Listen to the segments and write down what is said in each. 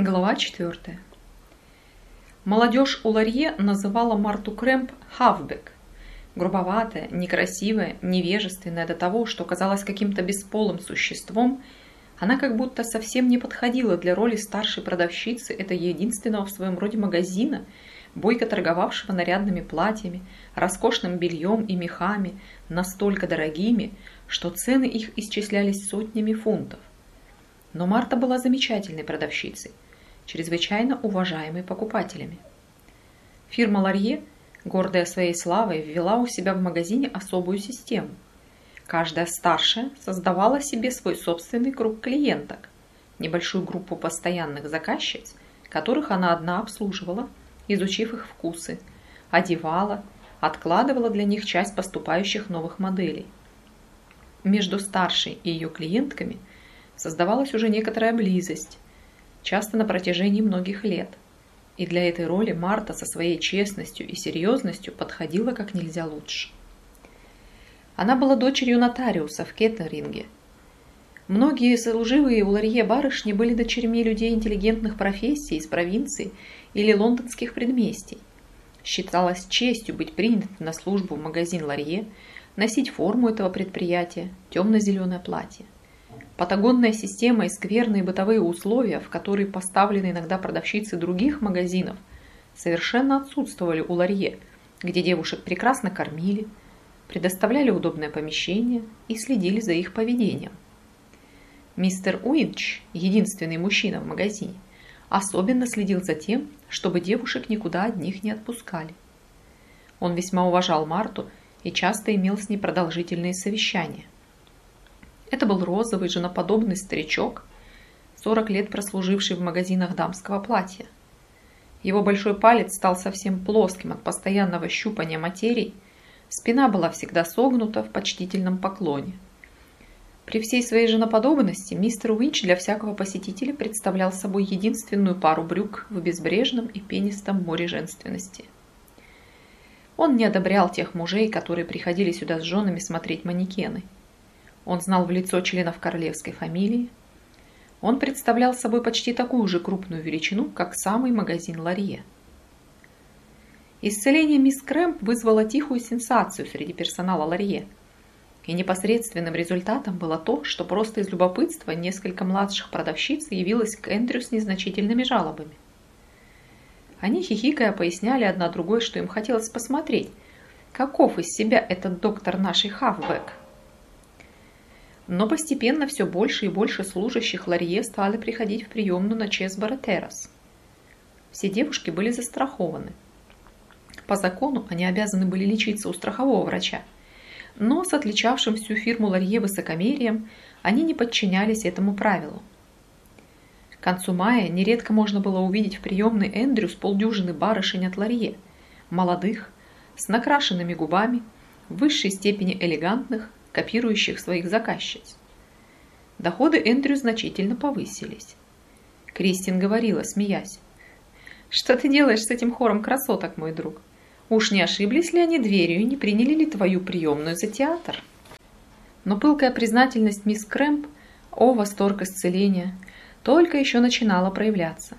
Глава 4. Молодежь у Ларье называла Марту Крэмп «Хавбек». Грубоватая, некрасивая, невежественная до того, что казалась каким-то бесполым существом, она как будто совсем не подходила для роли старшей продавщицы этого единственного в своем роде магазина, бойко торговавшего нарядными платьями, роскошным бельем и мехами, настолько дорогими, что цены их исчислялись сотнями фунтов. Но Марта была замечательной продавщицей, чрезвычайно уважаемой покупателями. Фирма Ларье, гордая своей славой, ввела у себя в магазине особую систему. Каждая старшая создавала себе свой собственный круг клиенток, небольшую группу постоянных заказчиц, которых она одна обслуживала, изучив их вкусы, одевала, откладывала для них часть поступающих новых моделей. Между старшей и ее клиентками создавалась уже некоторая близость, часто на протяжении многих лет. И для этой роли Марта со своей честностью и серьезностью подходила как нельзя лучше. Она была дочерью нотариуса в Кеттеринге. Многие служивые у Ларье барышни были дочерьми людей интеллигентных профессий из провинции или лондонских предместий. Считалось честью быть принятым на службу в магазин Ларье, носить форму этого предприятия, темно-зеленое платье. Патагонная система и скверные бытовые условия, в которые поставлены иногда продавщицы других магазинов, совершенно отсутствовали у Ларье, где девушек прекрасно кормили, предоставляли удобное помещение и следили за их поведением. Мистер Уинч, единственный мужчина в магазине, особенно следил за тем, чтобы девушек никуда одних не отпускали. Он весьма уважал Марту и часто имел с ней продолжительные совещания – это был розовый, женоподобный старичок, 40 лет прослуживший в магазинах дамского платья. Его большой палец стал совсем плоским от постоянного щупания материй, спина была всегда согнута в почтительном поклоне. При всей своей женоподобности мистер Уинч для всякого посетителя представлял собой единственную пару брюк в безбрежном и пенистом море женственности. Он не одобрял тех мужей, которые приходили сюда с женами смотреть манекены – он знал в лицо членов королевской фамилии. Он представлял собой почти такую же крупную величину, как самый магазин Ларье. Исцеление мисс Крэмп вызвало тихую сенсацию среди персонала Ларье. И непосредственным результатом было то, что просто из любопытства несколько младших продавщиц явилось к Эндрю с незначительными жалобами. Они, хихикая, поясняли одна другой, что им хотелось посмотреть, каков из себя этот доктор нашей Хавбек – но постепенно все больше и больше служащих Ларье стали приходить в приемную на Чесборо Террас. Все девушки были застрахованы. По закону они обязаны были лечиться у страхового врача. Но с отличавшим всю фирму Ларье высокомерием они не подчинялись этому правилу. К концу мая нередко можно было увидеть в приемной Эндрю с полдюжины барышень от Ларье, молодых, с накрашенными губами, в высшей степени элегантных, копирующих своих заказчиц. Доходы Эндрю значительно повысились. Кристин говорила, смеясь. «Что ты делаешь с этим хором красоток, мой друг? Уж не ошиблись ли они дверью и не приняли ли твою приемную за театр?» Но пылкая признательность мисс Крэмп, о, восторг исцеления, только еще начинала проявляться.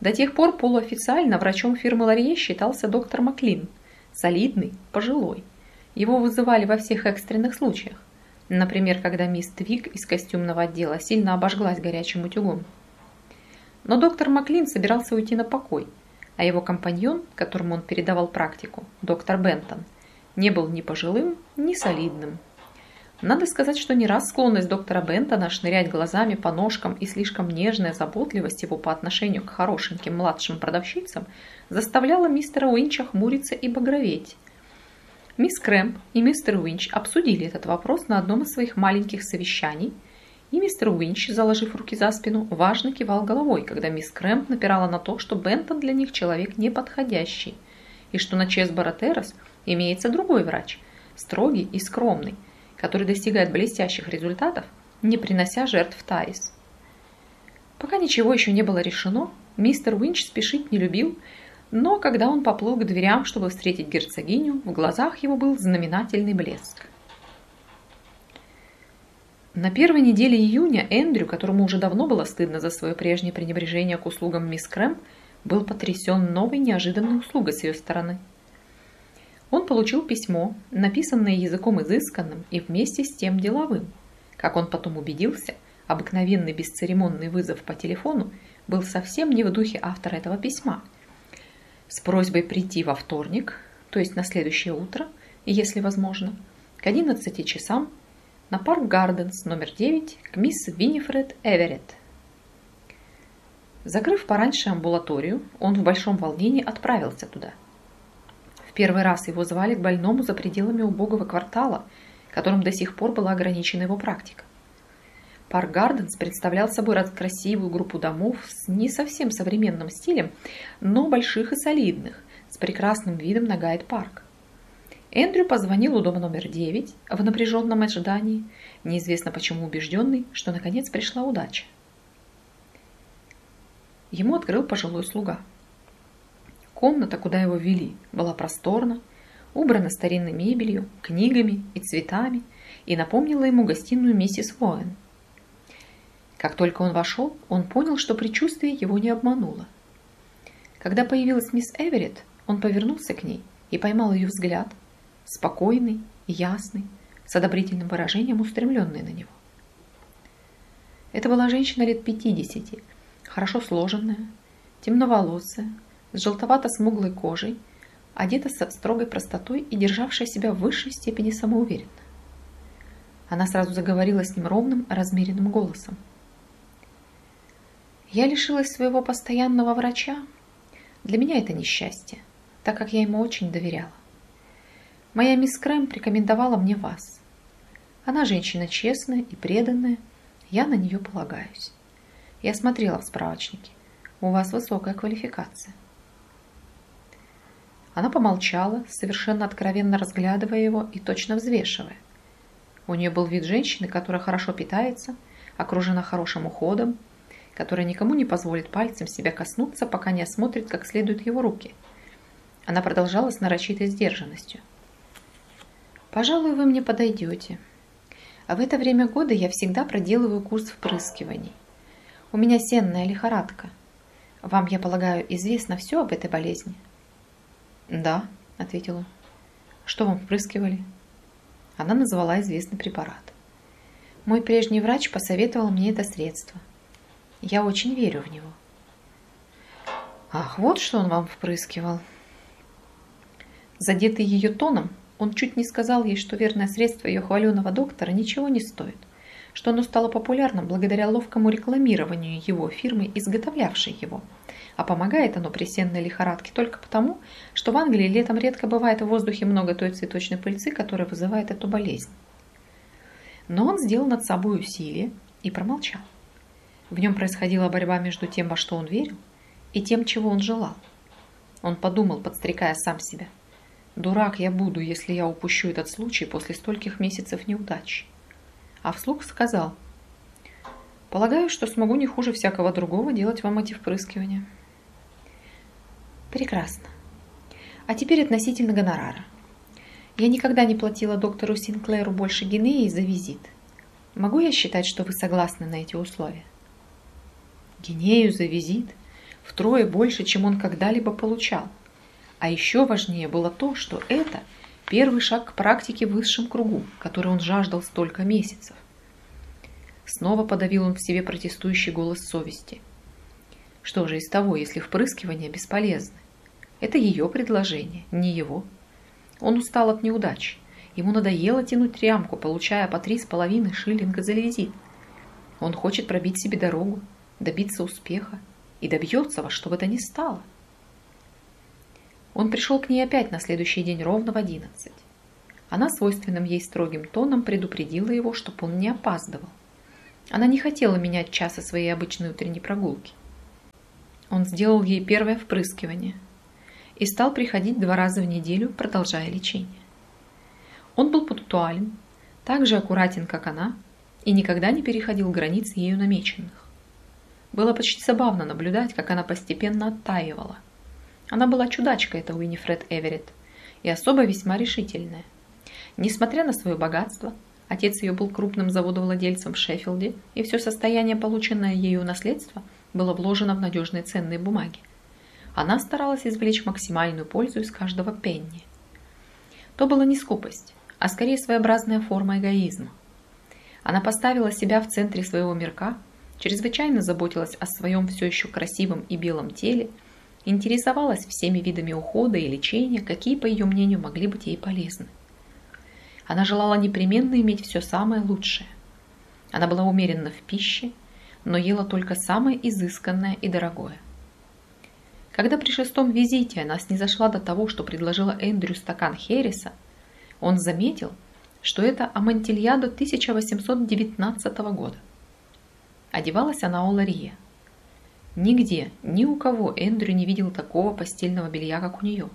До тех пор полуофициально врачом фирмы Ларье считался доктор Маклин, солидный, пожилой. Его вызывали во всех экстренных случаях. Например, когда мисс Твик из костюмного отдела сильно обожглась горячим утюгом. Но доктор Маклин собирался уйти на покой, а его компаньон, которому он передавал практику, доктор Бентон, не был ни пожилым, ни солидным. Надо сказать, что не раз склонность доктора Бентона шнырять глазами по ножкам и слишком нежная заботливость его по отношению к хорошеньким младшим продавщицам заставляла мистера Уинча хмуриться и багроветь. Мисс Крэмп и мистер Уинч обсудили этот вопрос на одном из своих маленьких совещаний, и мистер Уинч, заложив руки за спину, важно кивал головой, когда мисс Крэмп напирала на то, что Бентон для них человек неподходящий, и что на Чесборо Террас имеется другой врач, строгий и скромный, который достигает блестящих результатов, не принося жертв Тарис. Пока ничего еще не было решено, мистер Уинч спешить не любил но когда он поплыл к дверям, чтобы встретить герцогиню, в глазах его был знаменательный блеск. На первой неделе июня Эндрю, которому уже давно было стыдно за свое прежнее пренебрежение к услугам мисс Крэм, был потрясен новой неожиданной услугой с ее стороны. Он получил письмо, написанное языком изысканным и вместе с тем деловым. Как он потом убедился, обыкновенный бесцеремонный вызов по телефону был совсем не в духе автора этого письма. С просьбой прийти во вторник, то есть на следующее утро, если возможно, к 11 часам на Парк Гарденс номер 9 к мисс Винифред Эверетт. Закрыв пораньше амбулаторию, он в большом волнении отправился туда. В первый раз его звали к больному за пределами убогого квартала, которым до сих пор была ограничена его практика. Парк Гарденс представлял собой красивую группу домов с не совсем современным стилем, но больших и солидных, с прекрасным видом на Гайд-парк. Эндрю позвонил у дома номер 9 в напряженном ожидании, неизвестно почему убежденный, что наконец пришла удача. Ему открыл пожилой слуга. Комната, куда его вели, была просторна, убрана старинной мебелью, книгами и цветами и напомнила ему гостиную миссис Воэн. Как только он вошел, он понял, что предчувствие его не обмануло. Когда появилась мисс Эверетт, он повернулся к ней и поймал ее взгляд, спокойный, ясный, с одобрительным выражением устремленный на него. Это была женщина лет пятидесяти, хорошо сложенная, темноволосая, с желтовато-смуглой кожей, одета со строгой простотой и державшая себя в высшей степени самоуверенно. Она сразу заговорила с ним ровным, размеренным голосом. «Я лишилась своего постоянного врача. Для меня это несчастье, так как я ему очень доверяла. Моя мисс Крэм рекомендовала мне вас. Она женщина честная и преданная, я на нее полагаюсь. Я смотрела в справочнике. У вас высокая квалификация. Она помолчала, совершенно откровенно разглядывая его и точно взвешивая. У нее был вид женщины, которая хорошо питается, окружена хорошим уходом, которая никому не позволит пальцем себя коснуться, пока не осмотрит как следует его руки. Она продолжала с нарочитой сдержанностью. «Пожалуй, вы мне подойдете. А в это время года я всегда проделываю курс впрыскиваний. У меня сенная лихорадка. Вам, я полагаю, известно все об этой болезни?» «Да», — ответил он. «Что вам впрыскивали?» Она назвала известный препарат. Мой прежний врач посоветовал мне это средство. Я очень верю в него. Ах, вот что он вам впрыскивал. Задетый ее тоном, он чуть не сказал ей, что верное средство ее хваленого доктора ничего не стоит что оно стало популярным благодаря ловкому рекламированию его фирмы, изготовлявшей его. А помогает оно при сенной лихорадке только потому, что в Англии летом редко бывает в воздухе много той цветочной пыльцы, которая вызывает эту болезнь. Но он сделал над собой усилие и промолчал. В нем происходила борьба между тем, во что он верил, и тем, чего он желал. Он подумал, подстрекая сам себя. «Дурак я буду, если я упущу этот случай после стольких месяцев неудачи а вслух сказал. «Полагаю, что смогу не хуже всякого другого делать вам эти впрыскивания». «Прекрасно. А теперь относительно гонорара. Я никогда не платила доктору Синклеру больше гинеи за визит. Могу я считать, что вы согласны на эти условия?» Гинею за визит втрое больше, чем он когда-либо получал. А еще важнее было то, что это – Первый шаг к практике в высшем кругу, который он жаждал столько месяцев. Снова подавил он в себе протестующий голос совести. Что же из того, если впрыскивания бесполезны? Это ее предложение, не его. Он устал от неудач. Ему надоело тянуть трямку, получая по три с половиной шиллинга за визит. Он хочет пробить себе дорогу, добиться успеха и добьется во что бы то ни стало. Он пришел к ней опять на следующий день ровно в одиннадцать. Она свойственным ей строгим тоном предупредила его, чтобы он не опаздывал. Она не хотела менять часа своей обычной утренней прогулки. Он сделал ей первое впрыскивание и стал приходить два раза в неделю, продолжая лечение. Он был пунктуален, так же аккуратен, как она, и никогда не переходил границ ею намеченных. Было почти забавно наблюдать, как она постепенно оттаивала – она была чудачка, эта Уинифред Эверетт, и особо весьма решительная. Несмотря на свое богатство, Отец ее был крупным заводовладельцем в Шеффилде, и все состояние, полученное ею наследство, было вложено в надежные ценные бумаги. Она старалась извлечь максимальную пользу из каждого пенни. То была не скупость, а скорее своеобразная форма эгоизма. Она поставила себя в центре своего мирка, чрезвычайно заботилась о своем все еще красивом и белом теле, интересовалась всеми видами ухода и лечения, какие, по ее мнению, могли быть ей полезны. Она желала непременно иметь все самое лучшее. Она была умеренна в пище, но ела только самое изысканное и дорогое. Когда при шестом визите она снизошла до того, что предложила Эндрю стакан Хереса, он заметил, что это Амантильядо 1819 года. Одевалась она у Ларье. Нигде, ни у кого Эндрю не видел такого постельного белья, как у нее.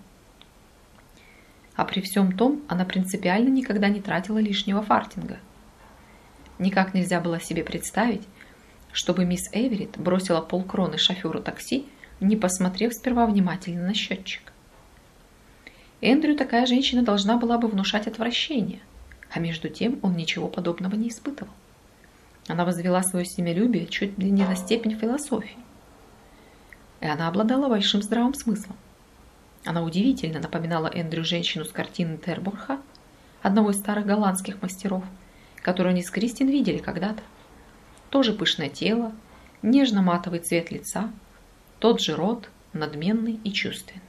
А при всем том, она принципиально никогда не тратила лишнего фартинга. Никак нельзя было себе представить, чтобы мисс Эверетт бросила полкроны шоферу такси, не посмотрев сперва внимательно на счетчик. Эндрю такая женщина должна была бы внушать отвращение, а между тем он ничего подобного не испытывал. Она возвела свое семялюбие чуть ли не на степень философии. И она обладала большим здравым смыслом. Она удивительно напоминала Эндрю женщину с картины Тербурха, одного из старых голландских мастеров, которую они с Кристин видели когда-то. Тоже пышное тело, нежно-матовый цвет лица, тот же рот, надменный и чувственный.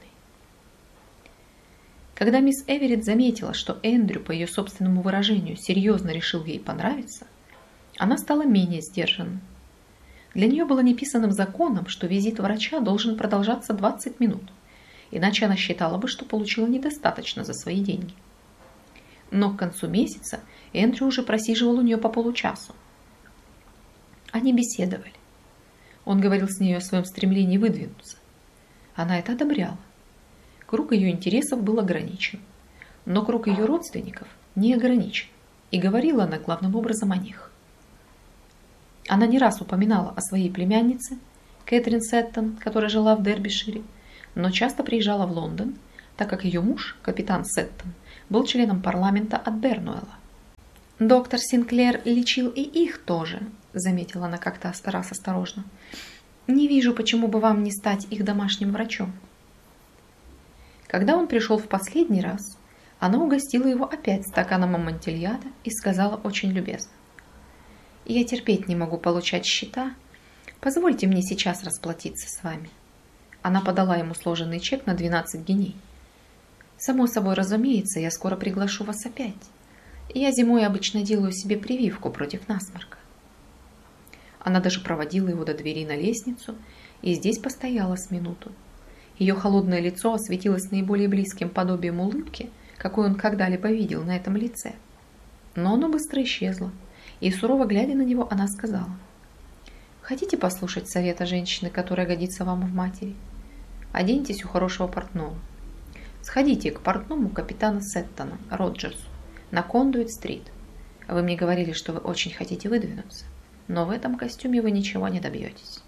Когда мисс Эверетт заметила, что Эндрю, по ее собственному выражению, серьезно решил ей понравиться, она стала менее сдержанной. Для нее было неписанным законом, что визит врача должен продолжаться 20 минут, иначе она считала бы, что получила недостаточно за свои деньги. Но к концу месяца Эндрю уже просиживал у нее по получасу. Они беседовали. Он говорил с ней о своем стремлении выдвинуться. Она это одобряла. Круг ее интересов был ограничен, но круг ее родственников не ограничен, и говорила она главным образом о них. Она не раз упоминала о своей племяннице, Кэтрин Сеттон, которая жила в Дербишире, но часто приезжала в Лондон, так как ее муж, капитан Сеттон, был членом парламента от Бернуэлла. «Доктор Синклер лечил и их тоже», – заметила она как-то раз осторожно. «Не вижу, почему бы вам не стать их домашним врачом». Когда он пришел в последний раз, она угостила его опять стаканом амантильяда и сказала очень любезно. Я терпеть не могу получать счета. Позвольте мне сейчас расплатиться с вами. Она подала ему сложенный чек на 12 геней. Само собой, разумеется, я скоро приглашу вас опять. Я зимой обычно делаю себе прививку против насморка. Она даже проводила его до двери на лестницу и здесь постояла с минуту. Ее холодное лицо осветилось наиболее близким подобием улыбки, какой он когда-либо видел на этом лице. Но оно быстро исчезло, и сурово глядя на него, она сказала, «Хотите послушать совета женщины, которая годится вам в матери? Оденьтесь у хорошего портного. Сходите к портному капитана Сеттона, Роджерсу, на Кондуит-стрит. Вы мне говорили, что вы очень хотите выдвинуться, но в этом костюме вы ничего не добьетесь».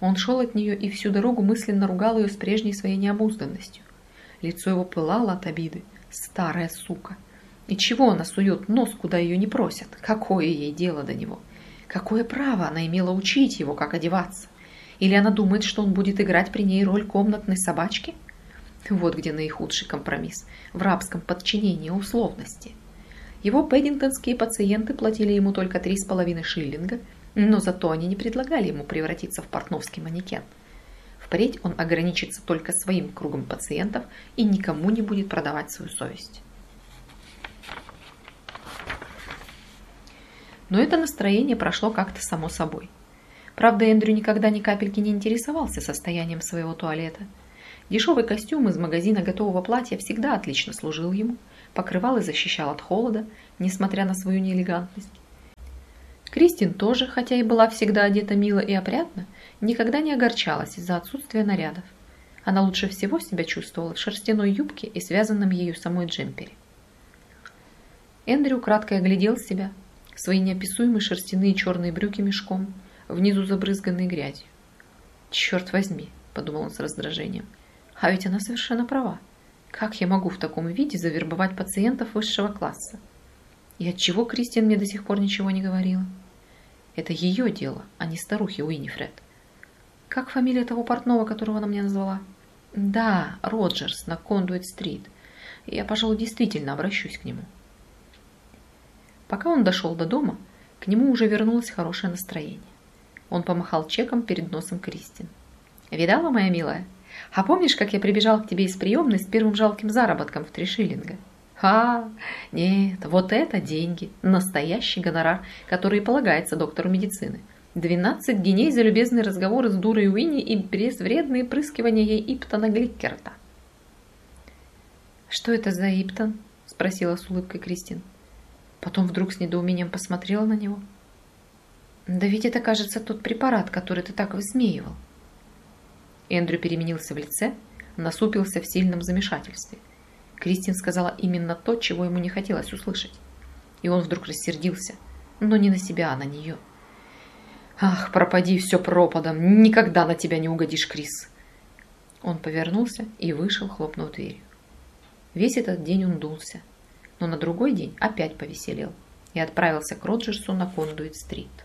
Он шел от нее и всю дорогу мысленно ругал ее с прежней своей необузданностью. Лицо его пылало от обиды. Старая сука! И чего она сует нос, куда ее не просят? Какое ей дело до него? Какое право она имела учить его, как одеваться? Или она думает, что он будет играть при ней роль комнатной собачки? Вот где наихудший компромисс. В рабском подчинении условности. Его пэддингтонские пациенты платили ему только три с половиной шиллинга, но зато они не предлагали ему превратиться в портновский манекен. Впредь он ограничится только своим кругом пациентов и никому не будет продавать свою совесть. Но это настроение прошло как-то само собой. Правда, Эндрю никогда ни капельки не интересовался состоянием своего туалета. Дешевый костюм из магазина готового платья всегда отлично служил ему, покрывал и защищал от холода, несмотря на свою неэлегантность. Кристин тоже, хотя и была всегда одета мило и опрятно, никогда не огорчалась из-за отсутствия нарядов. Она лучше всего себя чувствовала в шерстяной юбке и связанном ею самой джемпере. Эндрю кратко оглядел себя, свои неописуемые шерстяные черные брюки мешком, внизу забрызганные грязью. «Черт возьми!» – подумал он с раздражением. «А ведь она совершенно права. Как я могу в таком виде завербовать пациентов высшего класса? И от чего Кристин мне до сих пор ничего не говорила? Это ее дело, а не старухи Уинифред. Как фамилия того портного, которого она мне назвала? Да, Роджерс на Кондуит-стрит. Я, пожалуй, действительно обращусь к нему. Пока он дошел до дома, к нему уже вернулось хорошее настроение. Он помахал чеком перед носом Кристин. «Видала, моя милая? А помнишь, как я прибежал к тебе из приемной с первым жалким заработком в три шиллинга? А, нет, вот это деньги, настоящий гонорар, который полагается доктору медицины. 12 геней за любезные разговоры с дурой Уинни и безвредные прыскивания ей Иптона Гликкерта. «Что это за Иптон?» – спросила с улыбкой Кристин. Потом вдруг с недоумением посмотрела на него. «Да ведь это, кажется, тот препарат, который ты так высмеивал». Эндрю переменился в лице, насупился в сильном замешательстве. Кристин сказала именно то, чего ему не хотелось услышать. И он вдруг рассердился, но не на себя, а на нее. «Ах, пропади все пропадом! Никогда на тебя не угодишь, Крис!» Он повернулся и вышел, хлопнув дверью. Весь этот день он дулся, но на другой день опять повеселел и отправился к Роджерсу на Кондуит-стрит.